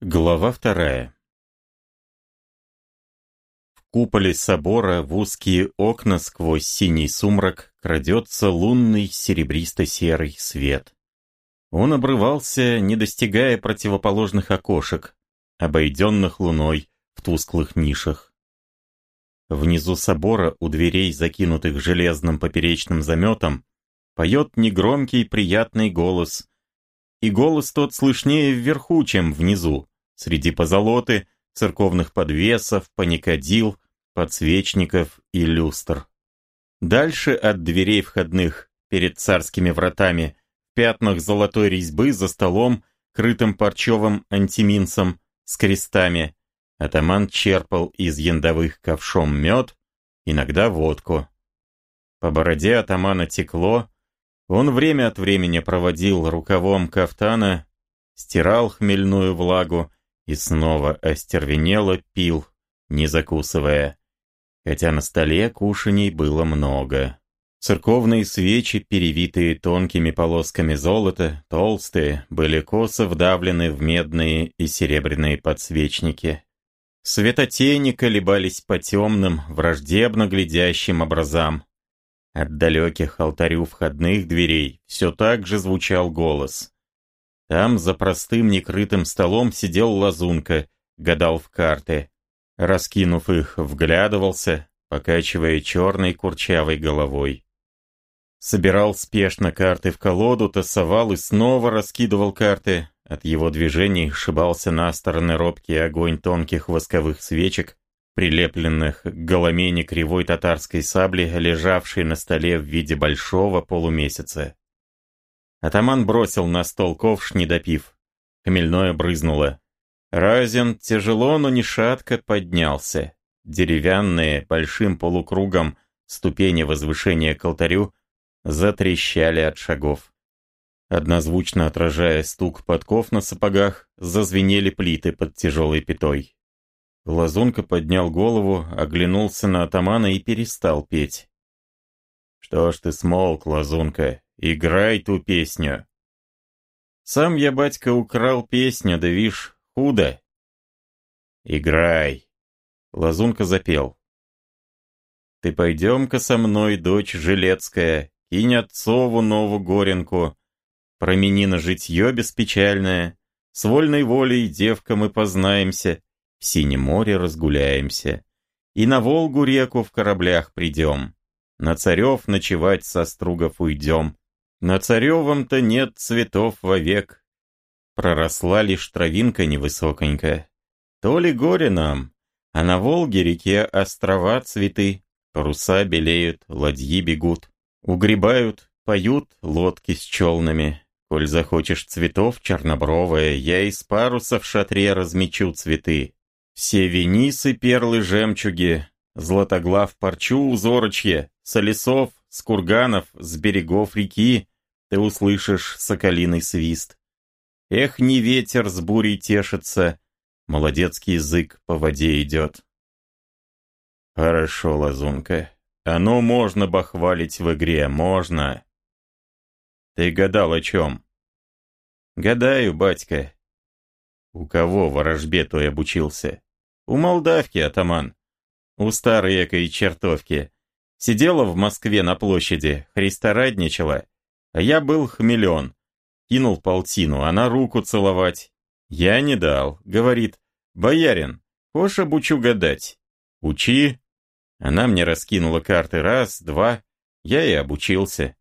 Глава вторая В куполе собора в узкие окна сквозь синий сумрак крадется лунный серебристо-серый свет. Он обрывался, не достигая противоположных окошек, обойденных луной в тусклых нишах. Внизу собора, у дверей, закинутых железным поперечным заметом, поет негромкий приятный голос, и голос тот слышнее вверху, чем внизу, среди позолоты, церковных подвесов, паникадил, подсвечников и люстр. Дальше от дверей входных, перед царскими вратами, в пятнах золотой резьбы за столом, крытым парчевым антиминцем с крестами, атаман черпал из яндовых ковшом мед, иногда водку. По бороде атамана текло, он время от времени проводил рукавом кафтана, стирал хмельную влагу и снова остервенело пил, не закусывая. Хотя на столе кушаний было много. Церковные свечи, перевитые тонкими полосками золота, толстые, были косо вдавлены в медные и серебряные подсвечники. Светотени колебались по темным, враждебно глядящим образам. От далеких алтарю входных дверей все так же звучал голос. Там за простым некрытым столом сидел лазунка, гадал в карты. Раскинув их, вглядывался, покачивая черной курчавой головой. Собирал спешно карты в колоду, тасовал и снова раскидывал карты. От его движений шибался на стороны робкий огонь тонких восковых свечек, прилепленных к голомене кривой татарской сабли, лежавшей на столе в виде большого полумесяца. Атаман бросил на стол ковш, не допив. Хмельное брызнуло. Разин тяжело, но не шатко поднялся. Деревянные, большим полукругом, ступени возвышения к алтарю затрещали от шагов. Однозвучно отражая стук подков на сапогах, зазвенели плиты под тяжелой пятой. Лазунка поднял голову, оглянулся на атамана и перестал петь. «Что ж ты смолк, Лазунка? Играй ту песню!» «Сам я, батька, украл песню, да вишь, худо!» «Играй!» Лазунка запел. «Ты пойдем-ка со мной, дочь Жилецкая, кинь отцову нову горенку, промени на житье беспечальное, с вольной волей девка мы познаемся, в синем море разгуляемся. И на Волгу-реку в кораблях придем. На царев ночевать со стругов уйдем. На царевом-то нет цветов вовек. Проросла лишь травинка невысоконькая. То ли горе нам, а на Волге-реке острова цветы, паруса белеют, ладьи бегут, угребают, поют лодки с челнами. Коль захочешь цветов чернобровая, я из паруса в шатре размечу цветы. Все венисы, перлы, жемчуги, златоглав парчу узорочье, солесов, с курганов, с берегов реки, ты услышишь соколиный свист. Эх, не ветер с бурей тешится, молодецкий язык по воде идет. Хорошо, лазунка, оно можно бахвалить в игре, можно. Ты гадал о чем? Гадаю, батька. У кого ворожбе той обучился? У молдавки, атаман. У старой экой чертовки. Сидела в Москве на площади, христорадничала. А я был хмелен. Кинул полтину, она руку целовать. Я не дал. Говорит, боярин, хочешь обучу гадать? Учи. Она мне раскинула карты раз, два. Я и обучился.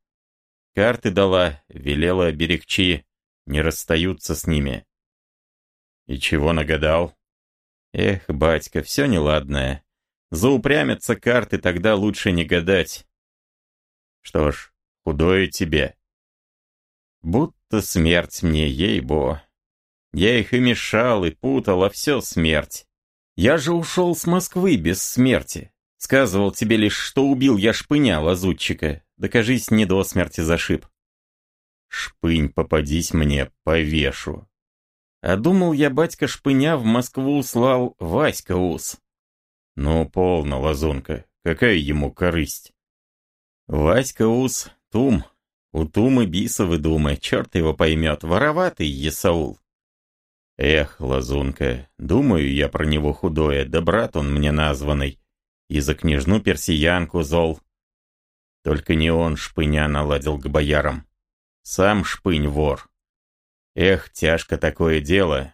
Карты дала, велела берегчи, не расстаются с ними. И чего нагадал? Эх, батька, все неладное. Заупрямятся карты, тогда лучше не гадать. Что ж, худое тебе. Будто смерть мне, ей-бо. Я их и мешал, и путал, а все смерть. Я же ушел с Москвы без смерти. Сказывал тебе лишь, что убил я шпыня лазутчика. Докажись, не до смерти зашиб. Шпынь, попадись мне, повешу. А думал я, батька Шпыня в Москву слал Васька Ус. Ну, полно, лазунка, какая ему корысть? Васька Ус, Тум, у Тумы бисовы думы, черт его поймет, вороватый Есаул. Эх, лазунка, думаю я про него худое, да брат он мне названный. И за княжну персиянку зол. Только не он шпыня наладил к боярам. Сам шпынь вор. Эх, тяжко такое дело.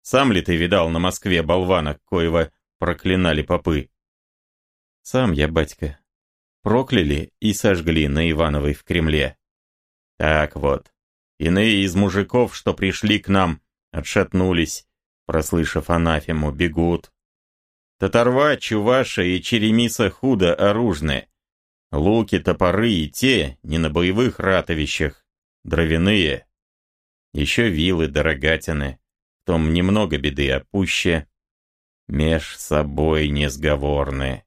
Сам ли ты видал на Москве болвана, коего проклинали попы? Сам я, батька. Прокляли и сожгли на Ивановой в Кремле. Так вот. Иные из мужиков, что пришли к нам, отшатнулись, прослышав анафему, бегут. Татарва, Чуваша и Черемиса худо оружны. Луки, топоры и те, не на боевых ратовищах, дровяные. Еще вилы, дорогатины. Том немного беды, а пуще меж собой несговорны.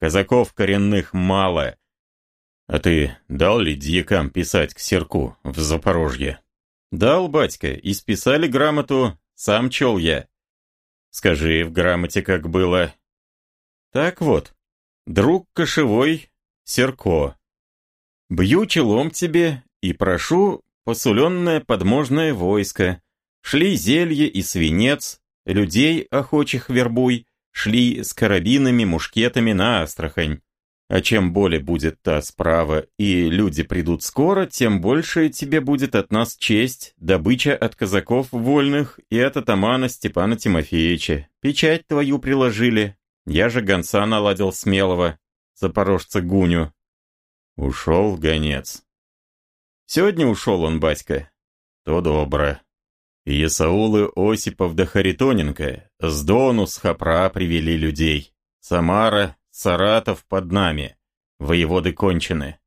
Казаков коренных мало. А ты дал ли дьякам писать к Серку в Запорожье? Дал, батька, и списали грамоту, сам чел я. Скажи в грамоте, как было. Так вот, друг кошевой, Серко. Бью челом тебе и прошу посуленное подможное войско. Шли зелье и свинец, людей охочих вербуй, шли с карабинами, мушкетами на Астрахань. А чем более будет та справа, и люди придут скоро, тем больше тебе будет от нас честь, добыча от казаков вольных и от атамана Степана Тимофеевича. Печать твою приложили. Я же гонца наладил смелого, запорожца Гуню. Ушел гонец. Сегодня ушел он, батька. То добро. Исаулы Осипов да Харитоненко с Дону, с Хапра привели людей. Самара, Саратов под нами. Воеводы кончены.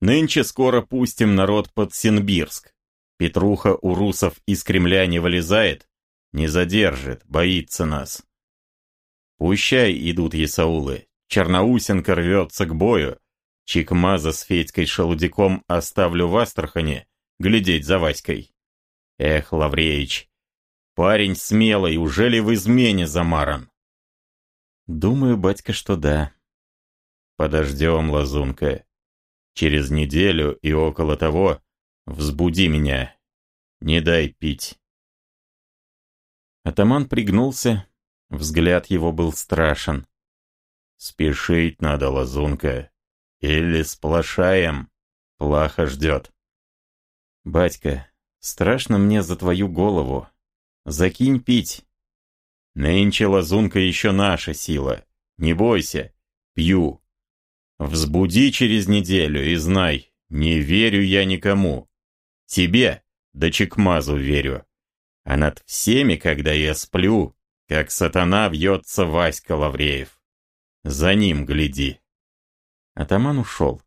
Нынче скоро пустим народ под Синбирск. Петруха у русов из Кремля не вылезает, не задержит, боится нас. Пущай идут Исаулы. Черноусенко рвется к бою. Чикмаза с Федькой Шалудяком оставлю в Астрахани, глядеть за Васькой. Эх, Лавреич, парень смелый, уже ли в измене замаран? Думаю, батька, что да. Подождем, лазунка. Через неделю и около того взбуди меня. Не дай пить. Атаман пригнулся, взгляд его был страшен. Спешить надо, лазунка. Или сплошаем, плохо ждет. Батька, Страшно мне за твою голову. Закинь пить. Нынче лазунка еще наша сила. Не бойся. Пью. Взбуди через неделю и знай, не верю я никому. Тебе, да Чекмазу верю. А над всеми, когда я сплю, как сатана вьется Васька Лавреев. За ним гляди. Атаман ушел.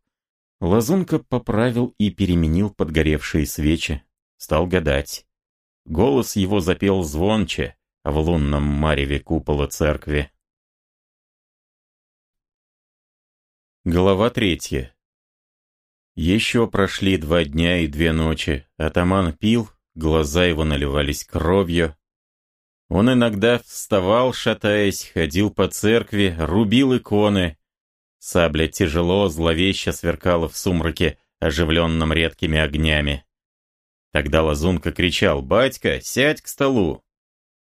Лазунка поправил и переменил подгоревшие свечи, стал гадать. Голос его запел звонче в лунном мареве купола церкви. Глава третья. Еще прошли два дня и две ночи. Атаман пил, глаза его наливались кровью. Он иногда вставал, шатаясь, ходил по церкви, рубил иконы. Сабля тяжело, зловеще сверкала в сумраке, оживленном редкими огнями. Тогда Лазунка кричал «Батька, сядь к столу!»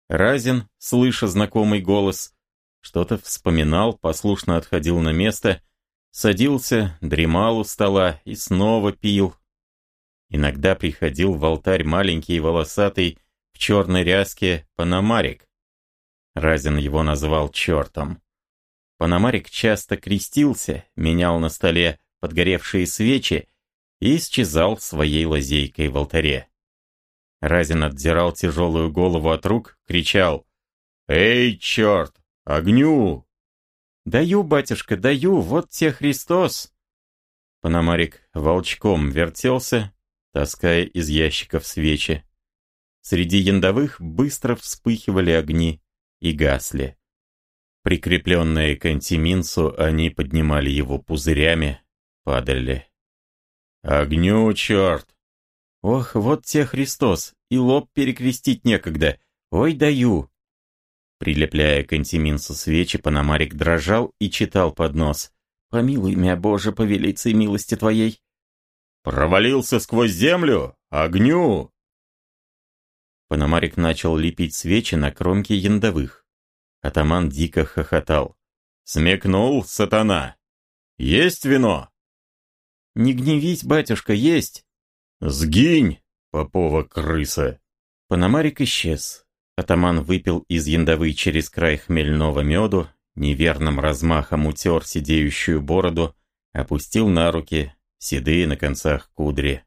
Разин, слыша знакомый голос, что-то вспоминал, послушно отходил на место, садился, дремал у стола и снова пил. Иногда приходил в алтарь маленький волосатый в черной ряске Панамарик. Разин его назвал чертом. Панамарик часто крестился, менял на столе подгоревшие свечи и исчезал своей лазейкой в алтаре. Разин отдирал тяжелую голову от рук, кричал «Эй, черт! Огню!» «Даю, батюшка, даю, вот те Христос!» Пономарик волчком вертелся, таская из ящиков свечи. Среди яндовых быстро вспыхивали огни и гасли. Прикрепленные к антиминцу, они поднимали его пузырями, падали. «Огню, черт!» «Ох, вот те Христос, и лоб перекрестить некогда. Ой, даю!» Прилепляя к антиминсу свечи, Пономарик дрожал и читал под нос. «Помилуй меня, Боже, по велице милости Твоей!» «Провалился сквозь землю? Огню!» Пономарик начал лепить свечи на кромке яндовых. Атаман дико хохотал. «Смекнул, сатана! Есть вино?» «Не гневись, батюшка, есть!» «Сгинь, попова крыса!» Пономарик исчез. Атаман выпил из яндовы через край хмельного меду, неверным размахом утер сидеющую бороду, опустил на руки седые на концах кудри.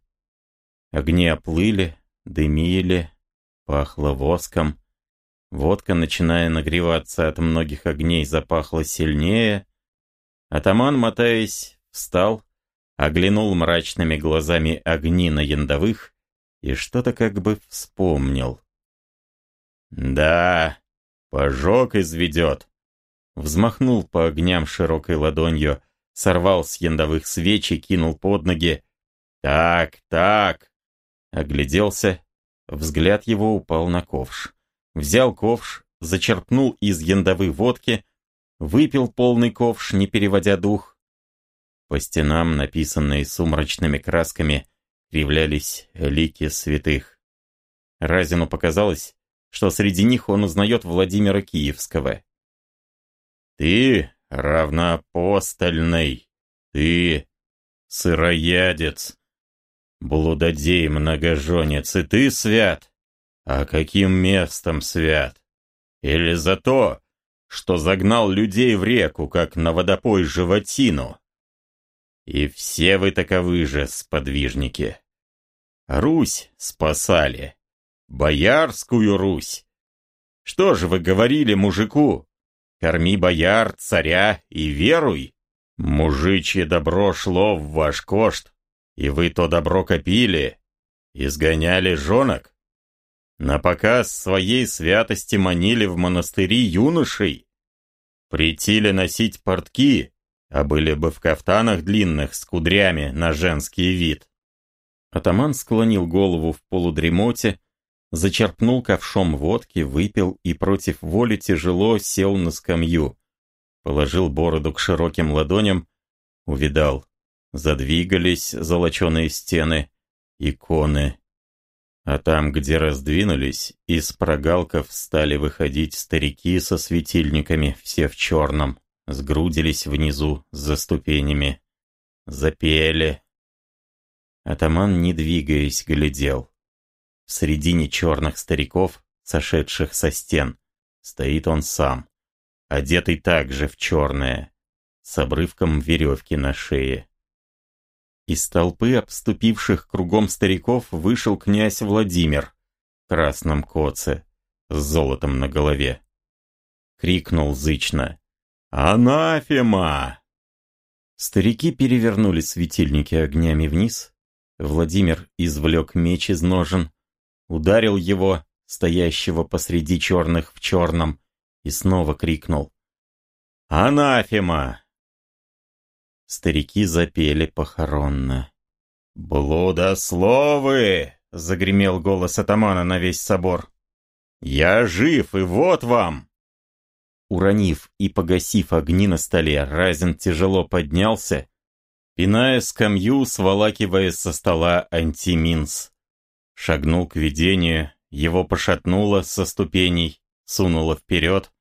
Огни оплыли, дымили, пахло воском. Водка, начиная нагреваться от многих огней, запахла сильнее. Атаман, мотаясь, встал, оглянул мрачными глазами огни на яндовых и что-то как бы вспомнил. «Да, пожог изведет!» Взмахнул по огням широкой ладонью, сорвал с яндовых свечи, кинул под ноги. «Так, так!» Огляделся, взгляд его упал на ковш. Взял ковш, зачерпнул из яндовой водки, выпил полный ковш, не переводя дух. По стенам, написанные сумрачными красками, кривлялись лики святых. Разину показалось, что среди них он узнает Владимира Киевского. «Ты равноапостольный, ты сыроядец, блудодей-многоженец, и ты свят. А каким местом свят? Или за то, что загнал людей в реку, как на водопой животину? И все вы таковы же, сподвижники. Русь спасали, Боярскую Русь. Что же вы говорили мужику? Корми бояр, царя и веруй. Мужичье добро шло в ваш кошт, и вы то добро копили, изгоняли жонок. На показ своей святости манили в монастыри юношей. Притили носить портки, а были бы в кафтанах длинных с кудрями на женский вид. Атаман склонил голову в полудремоте, зачерпнул ковшом водки, выпил и против воли тяжело сел на скамью. Положил бороду к широким ладоням, увидал. Задвигались золоченые стены, иконы. А там, где раздвинулись, из прогалков стали выходить старики со светильниками, все в черном, сгрудились внизу за ступенями. Запели. Атаман, не двигаясь, глядел. В середине черных стариков, сошедших со стен, стоит он сам, одетый также в черное, с обрывком веревки на шее. Из толпы обступивших кругом стариков вышел князь Владимир в красном коце с золотом на голове. Крикнул зычно «Анафема!» Старики перевернули светильники огнями вниз. Владимир извлек меч из ножен, ударил его, стоящего посреди черных в черном, и снова крикнул «Анафема!». Старики запели похоронно. «Блудословы!» — загремел голос атамана на весь собор. «Я жив, и вот вам!» Уронив и погасив огни на столе, Разин тяжело поднялся, пиная скамью, сволакивая со стола антиминс. Шагнул к видению, его пошатнуло со ступеней, сунуло вперед.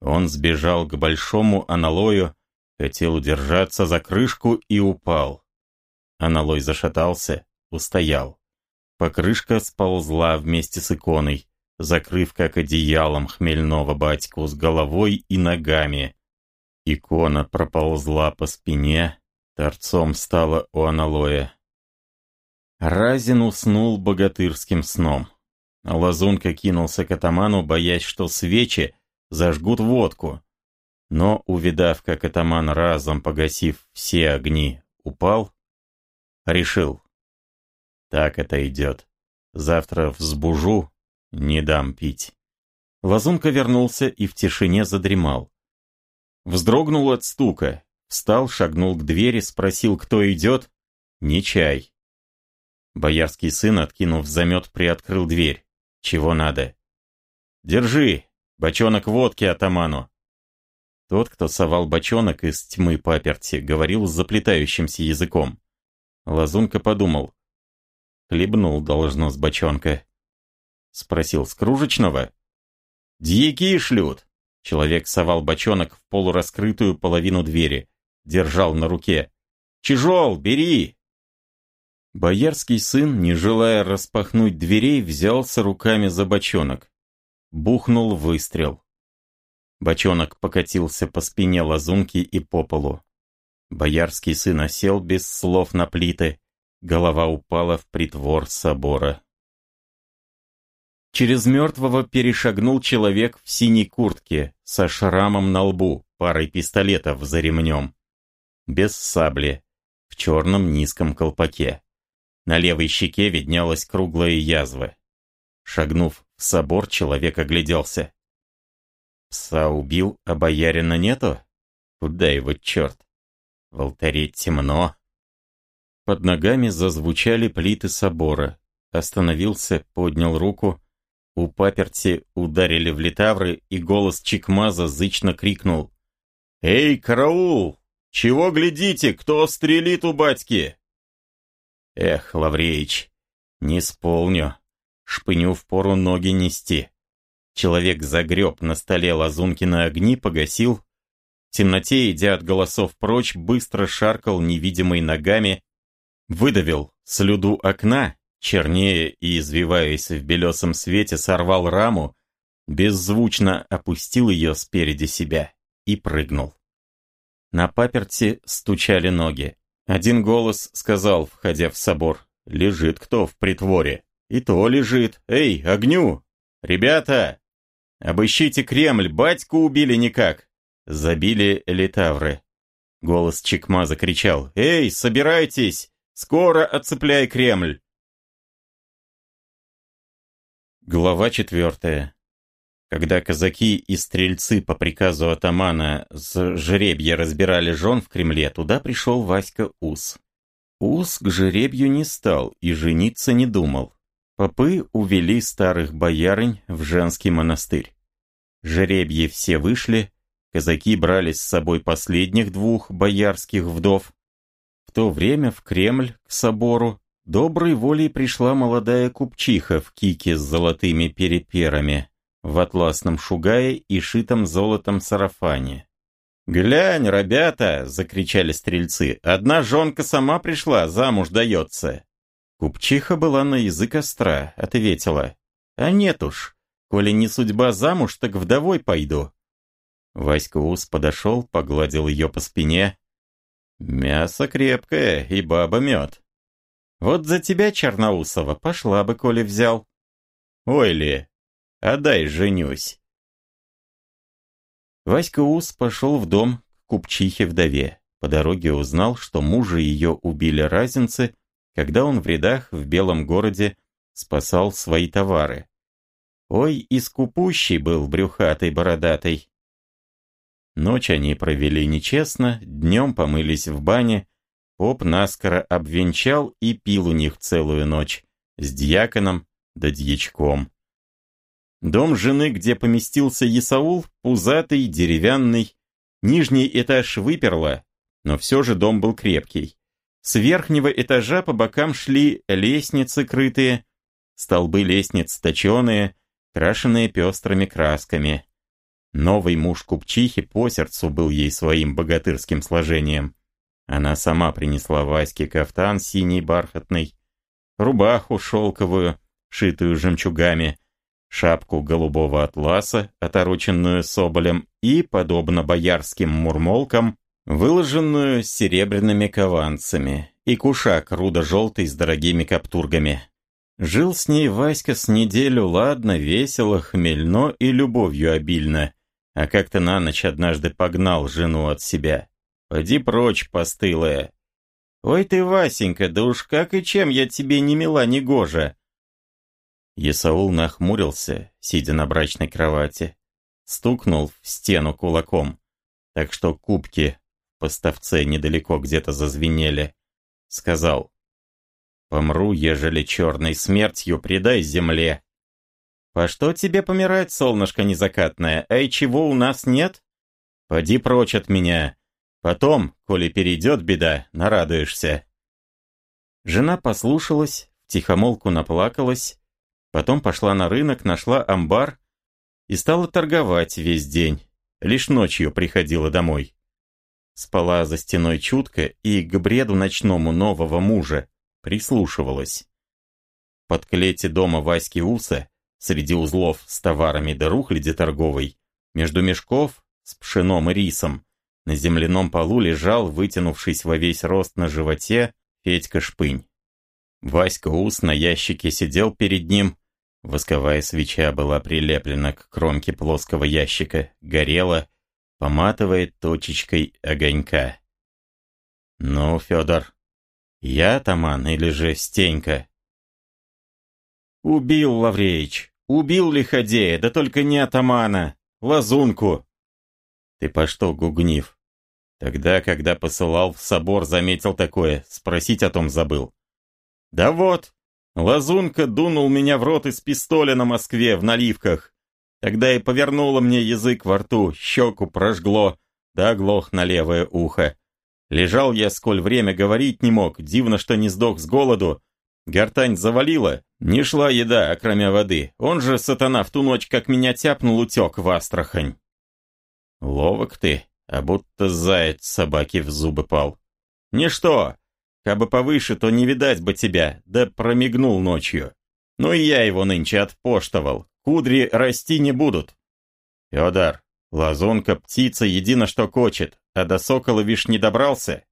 Он сбежал к большому аналою, хотел удержаться за крышку и упал. Аналой зашатался, устоял. Покрышка сползла вместе с иконой, закрыв как одеялом хмельного батьку с головой и ногами. Икона проползла по спине, торцом стала у аналоя. Разин уснул богатырским сном. Лазунка кинулся к атаману, боясь, что свечи зажгут водку. Но, увидав, как атаман разом погасив все огни, упал, решил. Так это идет. Завтра взбужу, не дам пить. Лазунка вернулся и в тишине задремал. Вздрогнул от стука, встал, шагнул к двери, спросил, кто идет. Не чай. Боярский сын, откинув замет, приоткрыл дверь. Чего надо? «Держи! Бочонок водки атаману!» Тот, кто совал бочонок из тьмы паперти, говорил с заплетающимся языком. Лазунка подумал. Хлебнул, должно, с бочонка. — спросил Скружечного. «Дьяки шлют!» Человек совал бочонок в полураскрытую половину двери. Держал на руке. «Чижол, бери!» Боярский сын, не желая распахнуть дверей, взялся руками за бочонок. Бухнул выстрел. Бочонок покатился по спине лазунки и по полу. Боярский сын осел без слов на плиты. Голова упала в притвор собора. Через мертвого перешагнул человек в синей куртке, со шрамом на лбу, парой пистолетов за ремнем. Без сабли, в черном низком колпаке. На левой щеке виднелась круглая язва. Шагнув в собор, человек огляделся. Пса убил, а боярина нету? Куда его черт? В алтаре темно. Под ногами зазвучали плиты собора. Остановился, поднял руку. У паперти ударили в литавры, и голос Чикмаза зычно крикнул. «Эй, караул! Чего глядите, кто стрелит у батьки?» Эх, Лавреич, не исполню. Шпыню в пору ноги нести. Человек загреб на столе лазунки на огни, погасил. В темноте, идя от голосов прочь, быстро шаркал невидимой ногами, выдавил слюду окна, чернее и извиваясь в белесом свете, сорвал раму, беззвучно опустил ее спереди себя и прыгнул. На паперти стучали ноги. Один голос сказал, входя в собор, «Лежит кто в притворе?» «И то лежит. Эй, огню! Ребята! Обыщите Кремль, батьку убили никак!» Забили литавры. Голос Чекма закричал, «Эй, собирайтесь! Скоро отцепляй Кремль!» Глава четвертая. Когда казаки и стрельцы по приказу атамана с жеребья разбирали жен в Кремле, туда пришел Васька Ус. Ус к жеребью не стал и жениться не думал. Попы увели старых боярынь в женский монастырь. Жеребьи все вышли, казаки брали с собой последних двух боярских вдов. В то время в Кремль, к собору, доброй волей пришла молодая купчиха в кике с золотыми переперами в атласном шугае и шитом золотом сарафане. «Глянь, ребята!» — закричали стрельцы. «Одна жонка сама пришла, замуж дается!» Купчиха была на язык остра, ответила. «А нет уж, коли не судьба замуж, так вдовой пойду». Васька Ус подошел, погладил ее по спине. «Мясо крепкое и баба мед. Вот за тебя, Черноусова, пошла бы, коли взял». «Ой ли, Отдай, женюсь. Васька Ус пошел в дом к купчихе-вдове. По дороге узнал, что мужа ее убили разинцы, когда он в рядах в Белом городе спасал свои товары. Ой, и скупущий был брюхатый бородатый. Ночь они провели нечестно, днем помылись в бане, поп наскоро обвенчал и пил у них целую ночь, с дьяконом да дьячком. Дом жены, где поместился Исаул, пузатый, деревянный. Нижний этаж выперло, но все же дом был крепкий. С верхнего этажа по бокам шли лестницы крытые, столбы лестниц точеные, крашенные пестрыми красками. Новый муж купчихи по сердцу был ей своим богатырским сложением. Она сама принесла Ваське кафтан синий бархатный, рубаху шелковую, шитую жемчугами, шапку голубого атласа, отороченную соболем, и, подобно боярским мурмолкам, выложенную серебряными кованцами, и кушак рудо-желтый с дорогими каптургами. Жил с ней Васька с неделю ладно, весело, хмельно и любовью обильно, а как-то на ночь однажды погнал жену от себя. «Поди прочь, постылая!» «Ой ты, Васенька, да уж как и чем я тебе не мила, не гожа!» Есаул нахмурился, сидя на брачной кровати, стукнул в стену кулаком, так что кубки в поставце недалеко где-то зазвенели. Сказал, «Помру, ежели черной смертью предай земле». «По что тебе помирать, солнышко незакатное? Эй, чего у нас нет? Поди прочь от меня. Потом, коли перейдет беда, нарадуешься». Жена послушалась, тихомолку наплакалась, Потом пошла на рынок, нашла амбар и стала торговать весь день. Лишь ночью приходила домой. Спала за стеной чутко и к бреду ночному нового мужа прислушивалась. Под клете дома Васьки Уса, среди узлов с товарами да рухляди торговой, между мешков с пшеном и рисом, на земляном полу лежал, вытянувшись во весь рост на животе, Федька Шпынь. Васька Ус на ящике сидел перед ним, восковая свеча была прилеплена к кромке плоского ящика, горела, поматывает точечкой огонька. «Ну, Федор, я атаман или же Стенька?» «Убил, Лавреич, убил лиходея, да только не атамана, лазунку!» «Ты по что, гугнив?» Тогда, когда посылал в собор, заметил такое, спросить о том забыл. Да вот, Лазунка дунул меня в рот из пистоля на Москве в наливках. Тогда и повернуло мне язык во рту, щеку прожгло, да оглох на левое ухо. Лежал я, сколь время говорить не мог, дивно, что не сдох с голоду. Гортань завалила, не шла еда, окромя воды. Он же, сатана, в ту ночь, как меня тяпнул, утек в Астрахань. Ловок ты, а будто заяц собаки в зубы пал. Ничто, кабы повыше, то не видать бы тебя, да промигнул ночью. Ну и я его нынче отпоштовал, кудри расти не будут. Федор, лазунка птица едино что кочет, а до сокола вишь не добрался.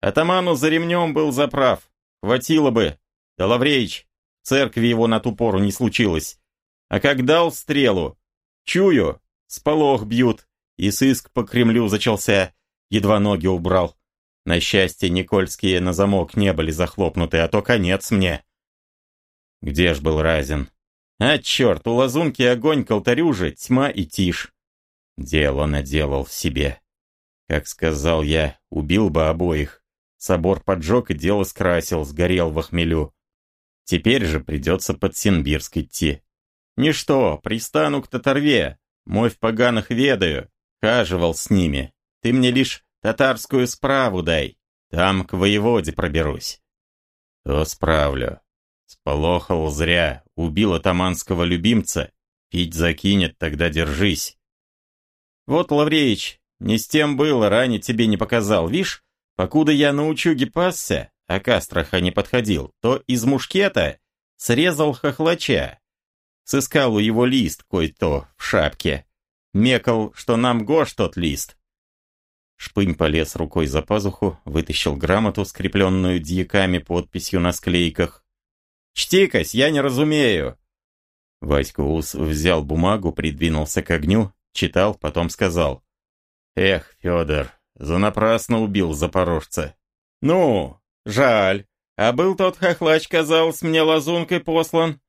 Атаману за ремнем был заправ, хватило бы. Да Лавреич, церкви его на ту пору не случилось. А как дал стрелу, чую, сполох бьют, и сыск по Кремлю зачался, едва ноги убрал. На счастье, Никольские на замок не были захлопнуты, а то конец мне. Где ж был Разин? А черт, у лазунки огонь к же, тьма и тишь. Дело наделал в себе. Как сказал я, убил бы обоих. Собор поджег и дело скрасил, сгорел в охмелю. Теперь же придется под Синбирск идти. Ничто, пристану к Татарве, мой в поганых ведаю, Хаживал с ними. Ты мне лишь татарскую справу дай. Там к воеводе проберусь. То справлю. Сполохал зря, убил атаманского любимца. Пить закинет, тогда держись. Вот, Лавреич, не с тем было, ранее тебе не показал. Вишь, покуда я на учуге пасся, а к Астраха не подходил, то из мушкета срезал хохлача. Сыскал у его лист кой-то в шапке. Мекал, что нам гош тот лист. Шпынь полез рукой за пазуху, вытащил грамоту, скрепленную дьяками подписью на склейках. «Чти-кась, я не разумею!» Васька Ус взял бумагу, придвинулся к огню, читал, потом сказал. «Эх, Федор, занапрасно убил запорожца». «Ну, жаль. А был тот хохлач, казалось, мне лазункой послан.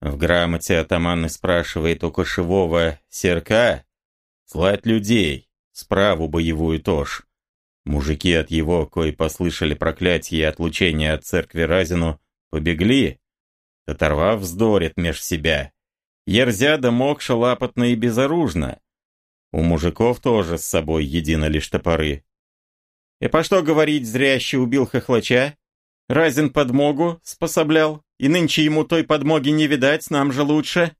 В грамоте атаман спрашивает у кошевого серка слать людей, справу боевую тоже. Мужики от его, кои послышали проклятие и отлучение от церкви Разину, побегли. Татарва вздорит меж себя. Ерзя да мокша лапотно и безоружно. У мужиков тоже с собой едино лишь топоры. И по что говорить, зряще убил хохлача? Разин подмогу способлял, и нынче ему той подмоги не видать, нам же лучше.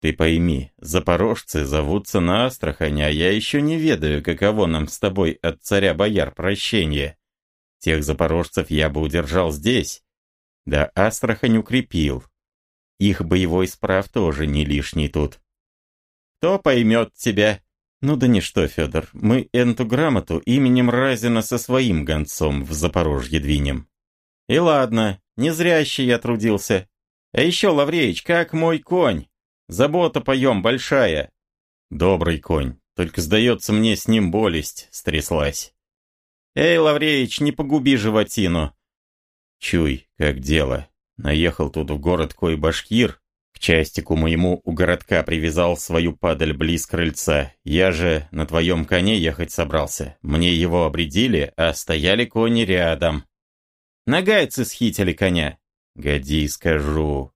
Ты пойми, запорожцы зовутся на Астрахань, а я еще не ведаю, каково нам с тобой от царя-бояр прощение. Тех запорожцев я бы удержал здесь, да Астрахань укрепил. Их боевой справ тоже не лишний тут. Кто поймет тебя? Ну да ничто, Федор, мы эту грамоту именем Разина со своим гонцом в Запорожье двинем. И ладно, не зряще я трудился. А еще, Лавреич, как мой конь? Забота поем большая. Добрый конь, только, сдается мне, с ним болесть стряслась. Эй, Лавреич, не погуби животину. Чуй, как дело. Наехал тут в город кой башкир, частику моему у городка привязал свою падаль близ крыльца. Я же на твоем коне ехать собрался. Мне его обредили, а стояли кони рядом. Нагайцы схитили коня. Годи, скажу.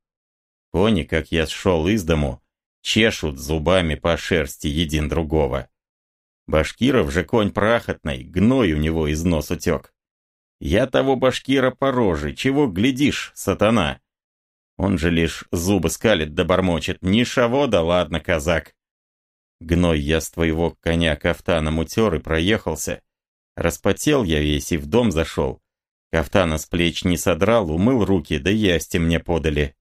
Кони, как я шел из дому, чешут зубами по шерсти един другого. Башкиров же конь прахотный, гной у него из нос утек. Я того башкира по роже, чего глядишь, сатана? Он же лишь зубы скалит да бормочет. Ни шаво, да ладно, казак. Гной я с твоего коня кафтаном утер и проехался. Распотел я весь и в дом зашел. Кафтана с плеч не содрал, умыл руки, да ясти мне подали.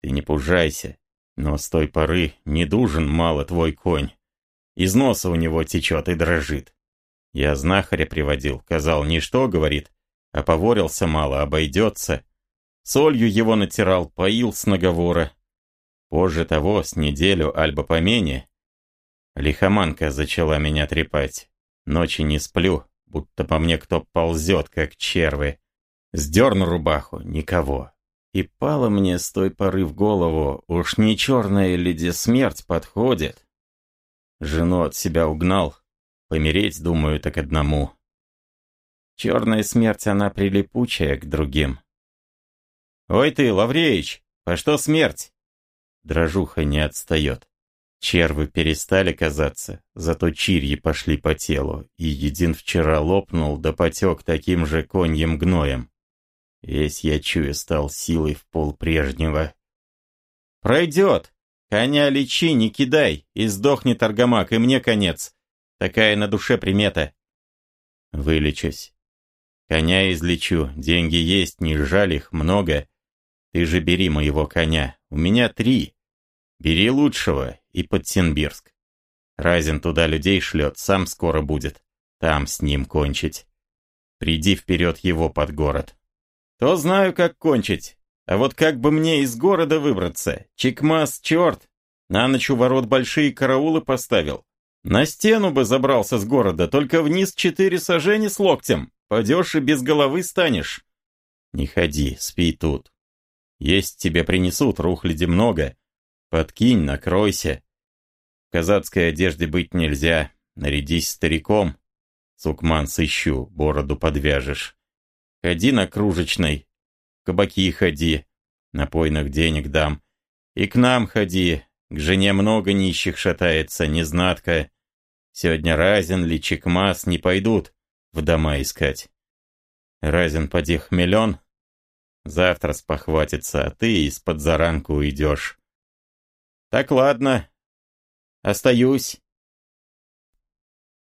Ты не пужайся, но с той поры не дужен мало твой конь. Из носа у него течет и дрожит. Я знахаря приводил, казал, ничто, говорит, а поворился мало, обойдется. Солью его натирал, поил с наговора. Позже того, с неделю, альбо помене, лихоманка зачала меня трепать. Ночи не сплю, будто по мне кто ползет, как червы. Сдерну рубаху, никого. И пало мне с той поры в голову, уж не черная где смерть подходит. Жену от себя угнал, помереть, думаю, так одному. Черная смерть, она прилипучая к другим. «Ой ты, Лавреич, по что смерть?» Дрожуха не отстает. Червы перестали казаться, зато чирьи пошли по телу, и един вчера лопнул да потек таким же коньем гноем. Весь я чую стал силой в пол прежнего. «Пройдет! Коня лечи, не кидай, и сдохнет аргамак, и мне конец. Такая на душе примета». «Вылечусь. Коня излечу, деньги есть, не жаль их, много. Ты же бери моего коня. У меня три. Бери лучшего и под Синбирск. Разин туда людей шлет, сам скоро будет. Там с ним кончить. Приди вперед его под город. То знаю, как кончить. А вот как бы мне из города выбраться? Чекмас, черт! На ночь у ворот большие караулы поставил. На стену бы забрался с города, только вниз четыре сажени с локтем. Падешь и без головы станешь. Не ходи, спи тут. Есть тебе принесут, рухляди много. Подкинь, накройся. В казацкой одежде быть нельзя. Нарядись стариком. Сукман сыщу, бороду подвяжешь. Ходи на кружечной. Кабаки ходи. На пойнах денег дам. И к нам ходи. К жене много нищих шатается, незнатка. Сегодня Разин ли Чекмас не пойдут в дома искать. Разин поди хмелен, Завтра спохватится, а ты из-под заранку уйдешь. Так ладно. Остаюсь.